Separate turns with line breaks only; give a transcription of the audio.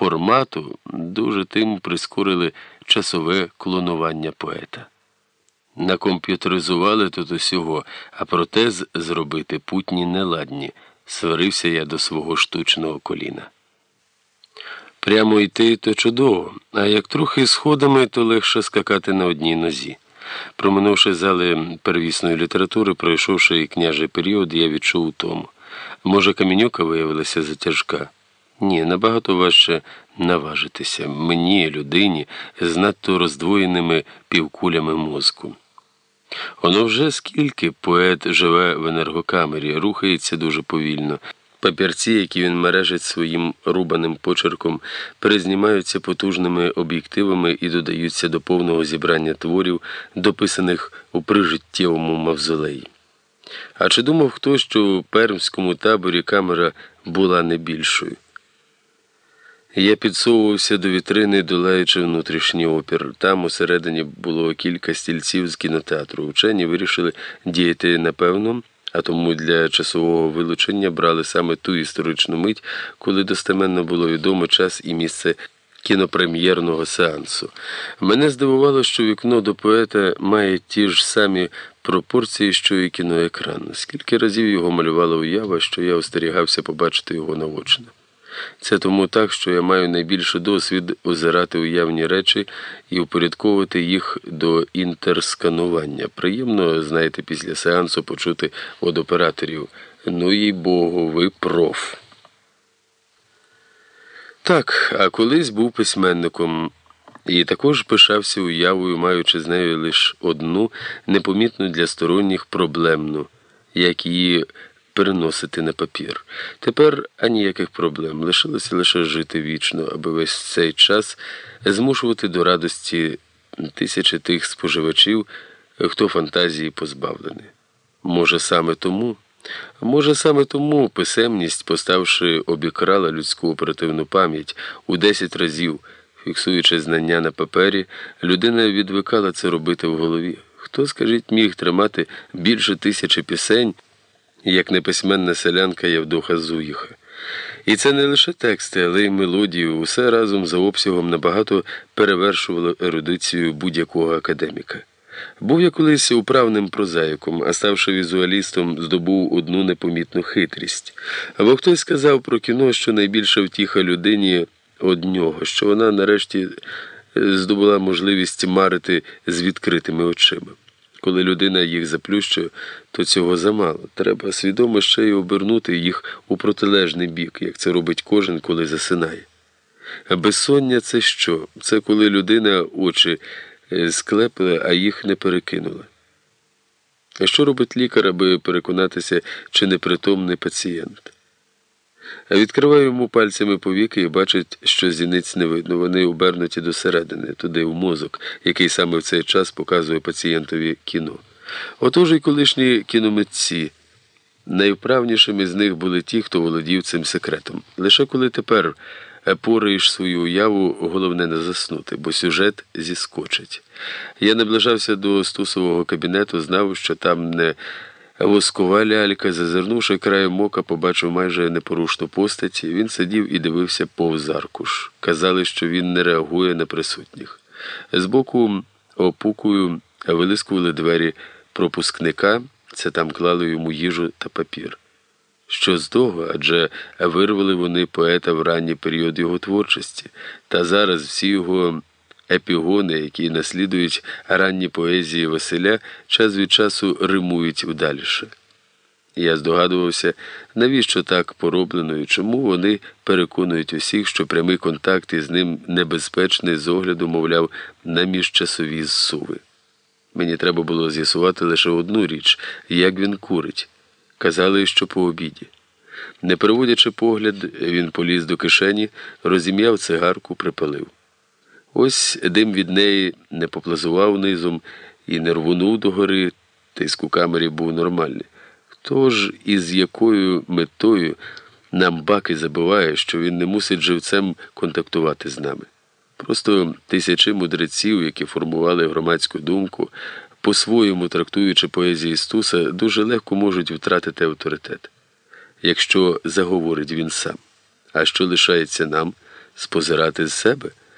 формату дуже тим прискорили часове клонування поета. Накомп'ютеризували тут усього, а протез зробити путні неладні. Сварився я до свого штучного коліна. Прямо йти то чудово, а як трохи сходами, то легше скакати на одній нозі. Проминувши зали первісної літератури, пройшовши і княжий період, я відчув тому. Може, камінюка виявилася затяжка? Ні, набагато важче наважитися мені, людині, з надто роздвоєними півкулями мозку. Воно вже скільки поет живе в енергокамері, рухається дуже повільно. Папірці, які він мережить своїм рубаним почерком, перезнімаються потужними об'єктивами і додаються до повного зібрання творів, дописаних у прижиттєвому мавзолеї. А чи думав хто, що у пермському таборі камера була не більшою? Я підсовувався до вітрини, долаючи внутрішній опір. Там усередині було кілька стільців з кінотеатру. Учені вирішили діяти напевно, а тому для часового вилучення брали саме ту історичну мить, коли достеменно було відомо час і місце кінопрем'єрного сеансу. Мене здивувало, що вікно до поета має ті ж самі пропорції, що і кіноекран. Скільки разів його малювала уява, що я остерігався побачити його наочно. Це тому так, що я маю найбільший досвід озирати уявні речі і упорядковувати їх до інтерсканування. Приємно, знаєте, після сеансу почути від операторів. Ну їй Богу, ви проф. Так, а колись був письменником і також пишався уявою, маючи з нею лише одну непомітну для сторонніх проблемну, як її переносити на папір. Тепер аніяких проблем. Лишилося лише жити вічно, аби весь цей час змушувати до радості тисячі тих споживачів, хто фантазії позбавлений. Може, саме тому? Може, саме тому писемність, поставши, обікрала людську оперативну пам'ять у 10 разів, фіксуючи знання на папері, людина відвикала це робити в голові. Хто, скажіть, міг тримати більше тисячі пісень? Як неписьменна селянка Євдоха Зуїха. І це не лише тексти, але й мелодію, усе разом за обсягом набагато перевершувало ерудицію будь-якого академіка. Був я колись управним прозаїком, а ставши візуалістом, здобув одну непомітну хитрість. Або хтось сказав про кіно, що найбільша втіха людині од нього, що вона нарешті здобула можливість марити з відкритими очима. Коли людина їх заплющує, то цього замало. Треба свідомо ще й обернути їх у протилежний бік, як це робить кожен, коли засинає. Безсоння це що? Це коли людина очі е, склепила, а їх не перекинула. А що робить лікар, аби переконатися, чи непритомний пацієнт? Відкриває йому пальцями повіки і бачить, що зіниць не видно. Вони обернуті досередини, туди в мозок, який саме в цей час показує пацієнтові кіно. Отож і колишні кіномитці. Найвправнішими з них були ті, хто володів цим секретом. Лише коли тепер пораєш свою уяву, головне не заснути, бо сюжет зіскочить. Я наближався до стусового кабінету, знав, що там не. Воскова лялька, зазирнувши краєм ока, побачив майже непорушну постать. Він сидів і дивився повз аркуш. Казали, що він не реагує на присутніх. Збоку опукою вилискували двері пропускника, це там клали йому їжу та папір. Що з того, адже вирвали вони поета в ранній період його творчості, та зараз всі його епігони, які наслідують ранні поезії Василя, час від часу римують удаліше. Я здогадувався, навіщо так пороблено і чому вони переконують усіх, що прямий контакт із ним небезпечний з огляду, мовляв, на міжчасові зсуви. Мені треба було з'ясувати лише одну річ, як він курить. Казали, що по обіді. Не переводячи погляд, він поліз до кишені, розім'яв цигарку, припалив. Ось дим від неї не поплазував низом і не рвунув догори, тиск у камері був нормальний. Хто ж із якою метою нам баки забуває, що він не мусить живцем контактувати з нами? Просто тисячі мудреців, які формували громадську думку, по-своєму трактуючи поезії Стуса, дуже легко можуть втратити авторитет, якщо заговорить він сам. А що лишається нам? спозирати з себе.